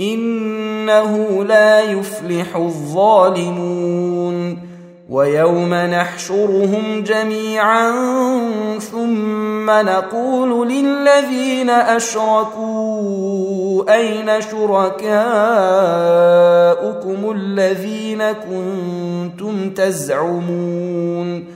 إنه لا يفلح الظالمون. ويوم نحشرهم جميعا ثم نقول للذين أشركوا أين شركاؤكم الذين كنتم تزعمون؟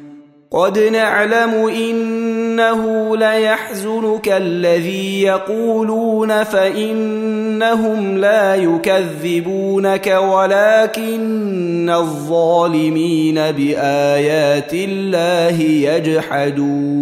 قد نعلم إنه ليحزنك الذي يقولون فإنهم لا يكذبونك ولكن الظالمين بآيات الله يجحدون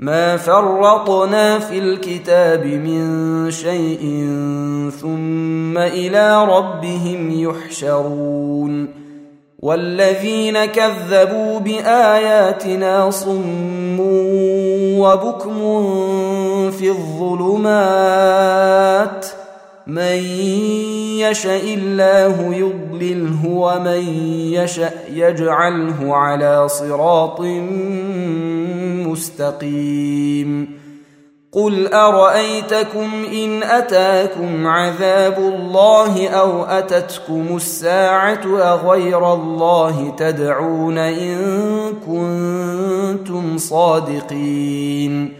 ما فرطنا في الكتاب من شيء ثم إلى ربهم يحشرون والذين كذبوا بآياتنا صم وبكم في الظلمات من يشاء الله يضلله ومن يشاء يجعله على صراط مستقيم. قل أرأيتكم إن أتاكم عذاب الله أو أتتكم الساعة أغير الله تدعون إن كنتم صادقين.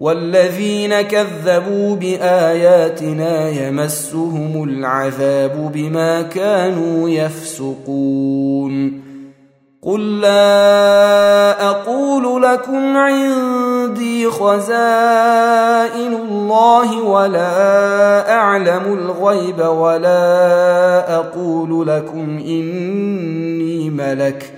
والذين كذبوا بآياتنا يمسهم العذاب بما كانوا يفسقون. قل لا أقول لكم عندي خزائن الله ولا أعلم الغيب ولا أقول لكم إني ملك.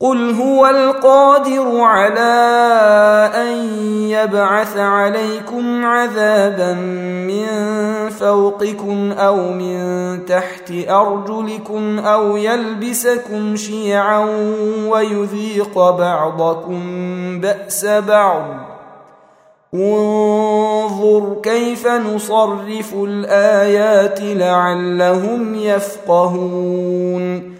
قل هو القادر على ان يبعث عليكم عذابا من فوقكم أو من تحت ارجلكم أو يلبسكم شيعا ويذيق بعضكم باس بعض. انظر كيف نصرف الايات لعلهم يفقهون.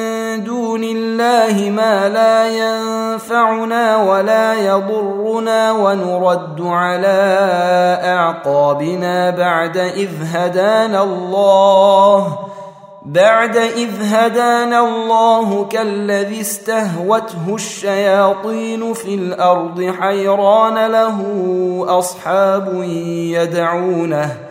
دون الله ما لا ينفعنا ولا يضرنا ونرد على أعقابنا بعد إذ هدانا الله. بعد إذ هدانا الله كالذي استهوته الشياطين في الأرض حيران له أصحاب يدعونه.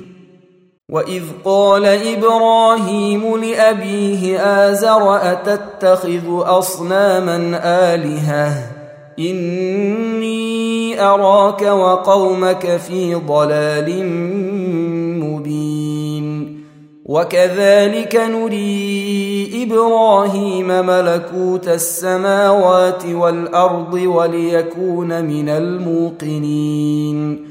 واذ قال إبراهيم لابيه ازر اتتخذ اصناما الهه اني اراك وقومك في ضلال مبين وكذلك نري إبراهيم ملكوت السماوات والارض وليكون من الموقنين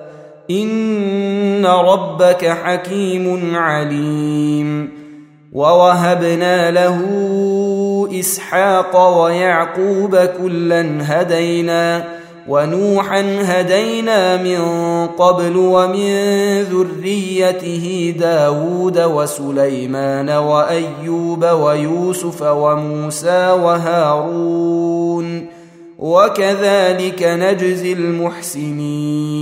ان ربك حكيم عليم ووهبنا له اسحاق ويعقوب كلا هدينا ونوحا هدينا من قبل ومن ذريته داود وسليمان وايوب ويوسف وموسى وهارون وكذلك نجزي المحسنين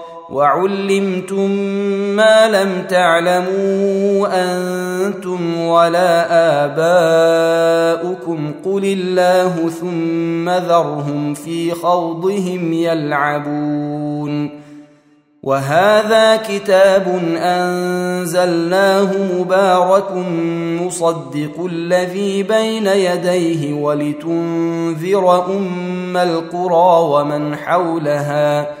وعلمتم ما لم تعلموا أنتم ولا آباؤكم قل الله ثم ذرهم في خوضهم يلعبون وهذا كتاب أنزلناه مبارك مصدق الذي بين يديه ولتنذر أم القرى ومن حولها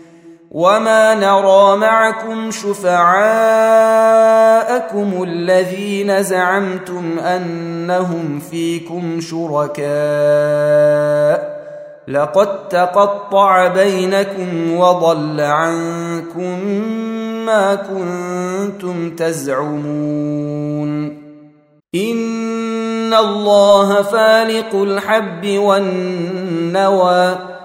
وما نرى معكم شفعاءكم الذين زعمتم انهم فيكم شركاء لقد تقطع بينكم وضل عنكم ما كنتم تزعمون ان الله فالق الحب والنوى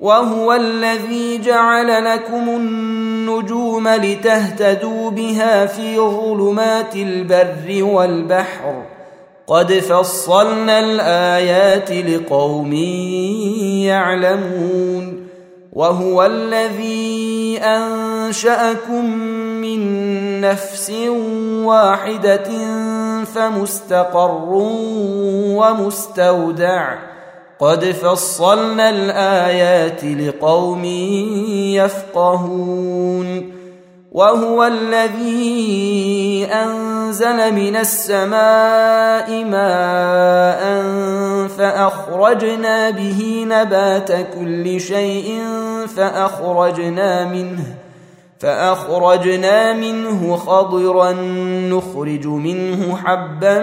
وهو الذي جعل لكم النجوم لتهتدوا بها في ظلمات البر والبحر. قد فصلنا الآيات لقوم يعلمون. وهو الذي أنشأكم من نفس واحدة فمستقر ومستودع. قد فصلنا الايات لقوم يفقهون وهو الذي انزل من السماء ماء فاخرجنا به نبات كل شيء فاخرجنا منه فأخرجنا منه خضرا نخرج منه حبا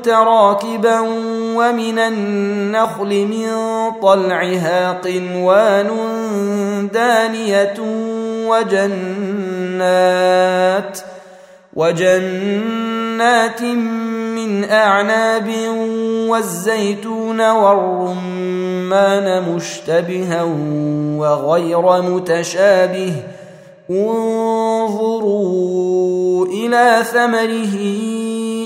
متراكبا ومن النخل من طلعها قنوان دانية وجنات وجنات من أعناب والزيتون والرمان مشتبها وغير متشابه ۖ انظروا إلى ثمره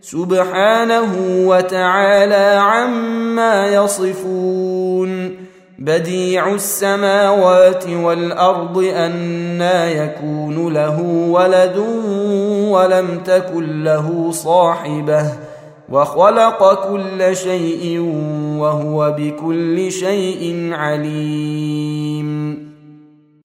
سبحانه وتعالى عما يصفون. بديع السماوات والأرض أنا يكون له ولد ولم تكن له صاحبة وخلق كل شيء وهو بكل شيء عليم.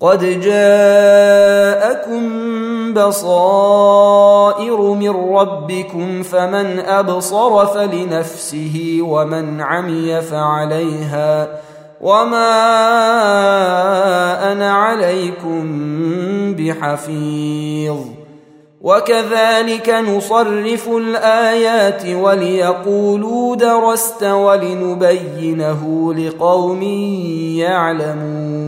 قد جاءكم بصائر من ربكم فمن أبصر فلنفسه ومن عمي فعليها وما أنا عليكم بحفيظ وكذلك نصرف الآيات وليقولوا درست ولنبينه لقوم يعلمون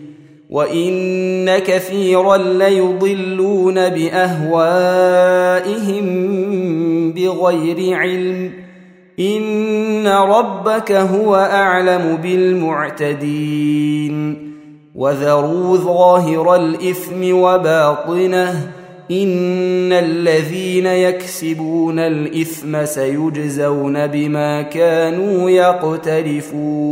وان كثيرا ليضلون باهوائهم بغير علم ان ربك هو اعلم بالمعتدين وذروا ظاهر الاثم وباطنه ان الذين يكسبون الاثم سيجزون بما كانوا يقترفون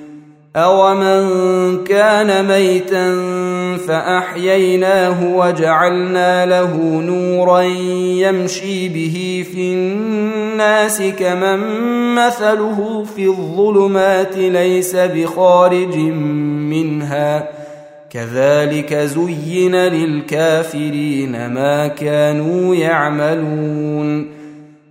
اومن كان ميتا فاحييناه وجعلنا له نورا يمشي به في الناس كمن مثله في الظلمات ليس بخارج منها كذلك زين للكافرين ما كانوا يعملون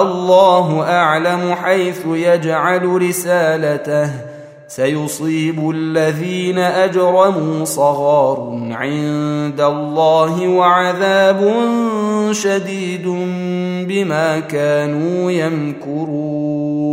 الله أعلم حيث يجعل رسالته. سيصيب الذين أجرموا صغار عند الله وعذاب شديد بما كانوا يمكرون.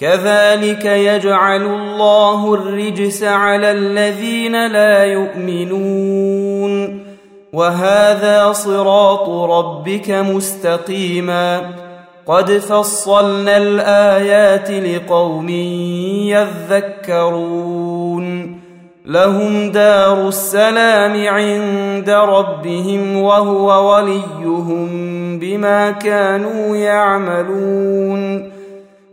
كذلك يجعل الله الرجس على الذين لا يؤمنون. وهذا صراط ربك مستقيما. قد فصلنا الآيات لقوم يذكرون. لهم دار السلام عند ربهم وهو وليهم بما كانوا يعملون.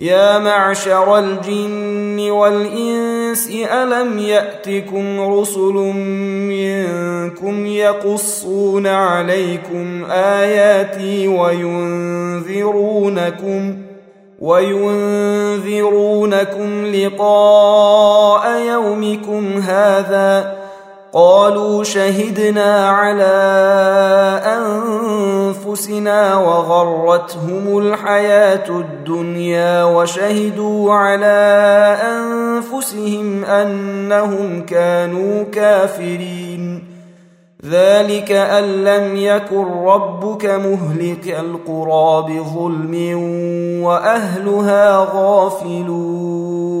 يا معشر الجن والإنس ألم يأتكم رسل منكم يقصون عليكم آياتي وينذرونكم وينذرونكم لقاء يومكم هذا؟ قالوا شهدنا على أنفسنا وغرتهم الحياة الدنيا وشهدوا على أنفسهم أنهم كانوا كافرين. ذلك أن لم يكن ربك مهلك القرى بظلم وأهلها غافلون.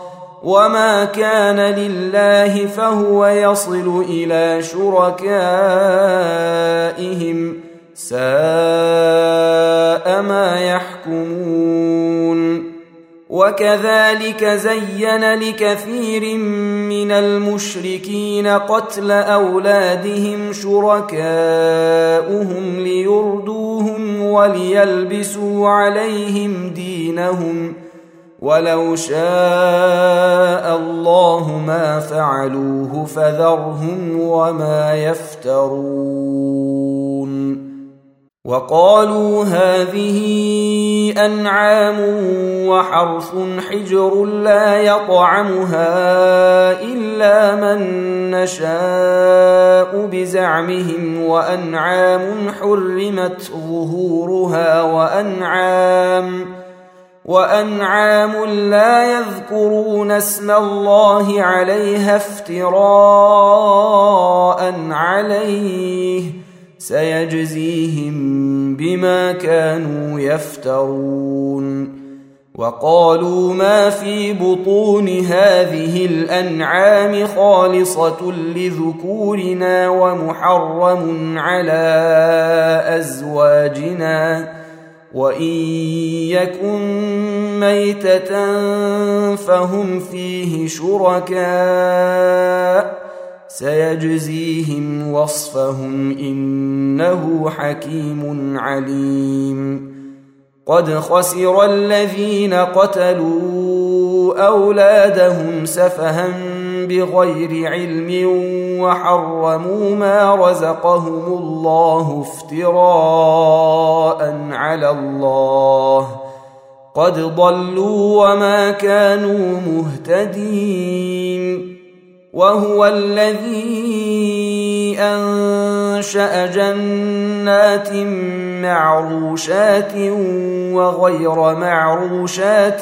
وما كان لله فهو يصل إلى شركائهم ساء ما يحكمون وكذلك زين لكثير من المشركين قتل اولادهم شركاؤهم ليردوهم وليلبسوا عليهم دينهم ولو شاء الله ما فعلوه فذرهم وما يفترون. وقالوا هذه أنعام وحرث حجر لا يطعمها إلا من نشاء بزعمهم وأنعام حرمت ظهورها وأنعام وأنعام لا يذكرون اسم الله عليها افتراء عليه سيجزيهم بما كانوا يفترون وقالوا ما في بطون هذه الأنعام خالصة لذكورنا ومحرم على أزواجنا وان يكن ميته فهم فيه شركاء سيجزيهم وصفهم انه حكيم عليم قد خسر الذين قتلوا اولادهم سفها بغير علم وحرموا ما رزقهم الله افتراء على الله قد ضلوا وما كانوا مهتدين وهو الذي أنشأ جنات معروشات وغير معروشات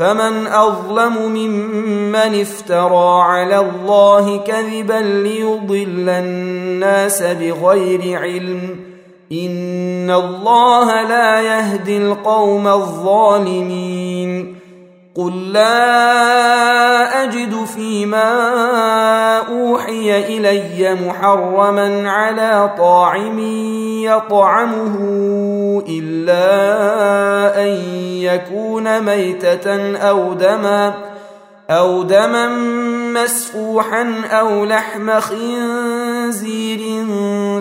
فمن أظلم ممن افترى على الله كذبا ليضل الناس بغير علم إن الله لا يهدي القوم الظالمين قل لا اجد فيما اوحي الي محرما على طاعم يطعمه الا ان يكون ميته أو دما أو دما مسفوحا أو لحم خنزير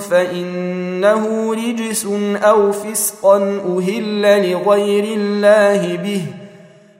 فانه رجس أو فسقا أهل لغير الله به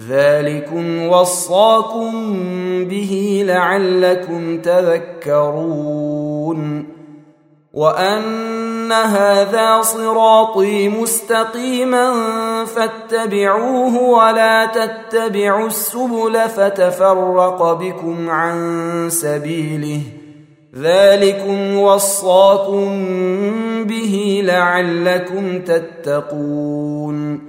ذلكم وصاكم به لعلكم تذكرون وان هذا صراطي مستقيما فاتبعوه ولا تتبعوا السبل فتفرق بكم عن سبيله ذلكم وصاكم به لعلكم تتقون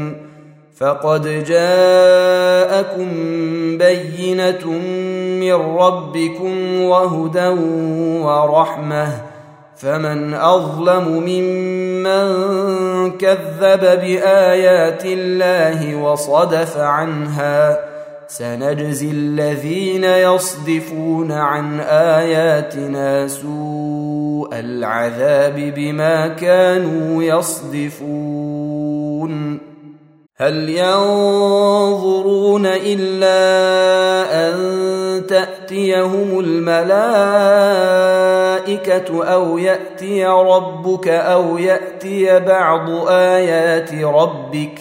فقد جاءكم بينه من ربكم وهدى ورحمه فمن اظلم ممن كذب بايات الله وصدف عنها سنجزي الذين يصدفون عن اياتنا سوء العذاب بما كانوا يصدفون هل ينظرون إلا أن تأتيهم الملائكة أو يأتي ربك أو يأتي بعض آيات ربك؟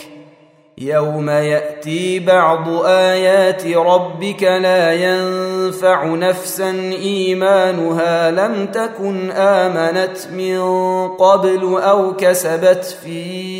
يوم يأتي بعض آيات ربك لا ينفع نفسا إيمانها لم تكن آمنت من قبل أو كسبت في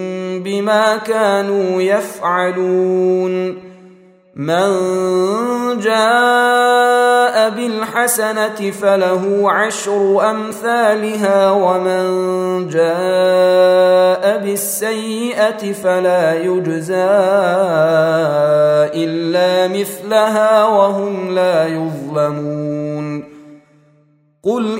بما كانوا يفعلون. من جاء بالحسنة فله عشر أمثالها ومن جاء بالسيئة فلا يجزى إلا مثلها وهم لا يظلمون. قل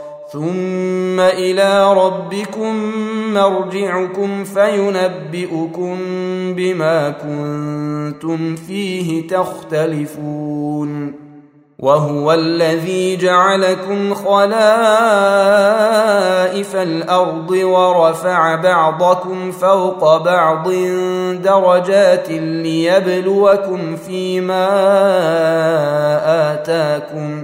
ثم إلى ربكم مرجعكم فينبئكم بما كنتم فيه تختلفون وهو الذي جعلكم خلائف الأرض ورفع بعضكم فوق بعض درجات ليبلوكم فيما اتاكم